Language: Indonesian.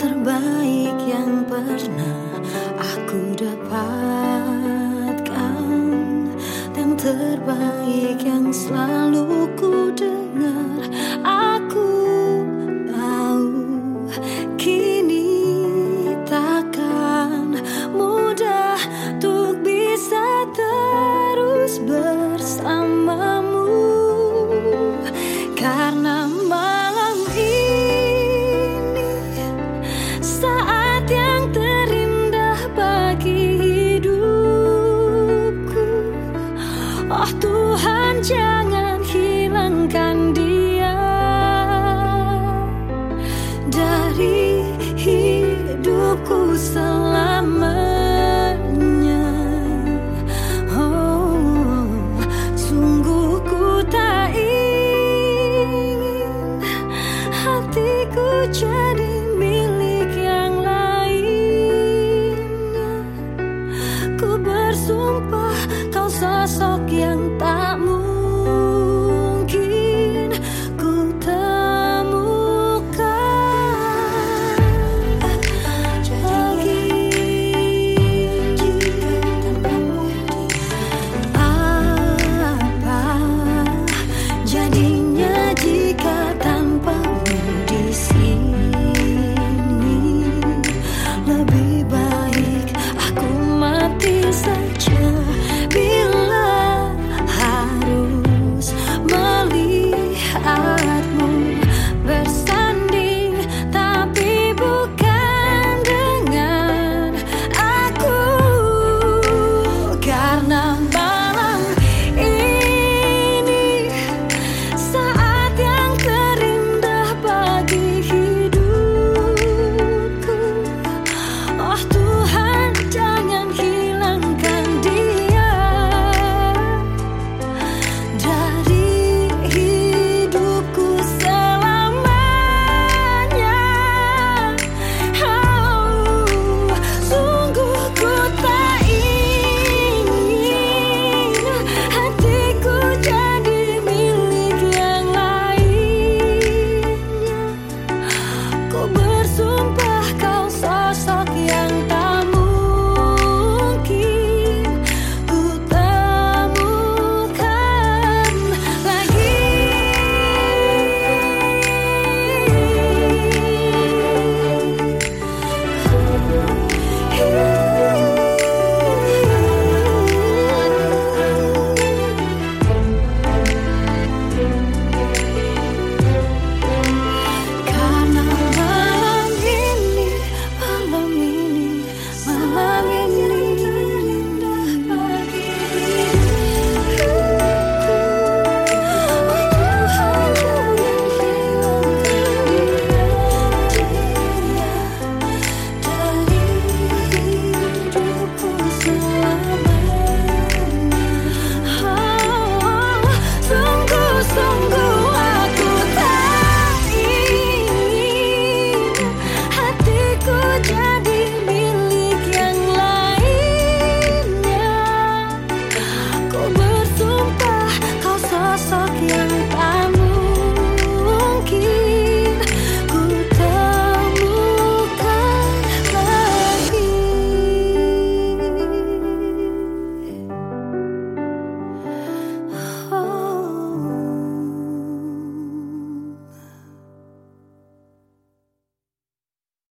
terbaik yang pernah aku dapatkan. Dan terbaik yang selalu ku dengar Aku hilangkan dia Dari hidupku selamanya. Oh sungguh ku tak ingin Hatiku jadi milik yang lainnya. Ku bersumpah kau sosok yang tak mungkin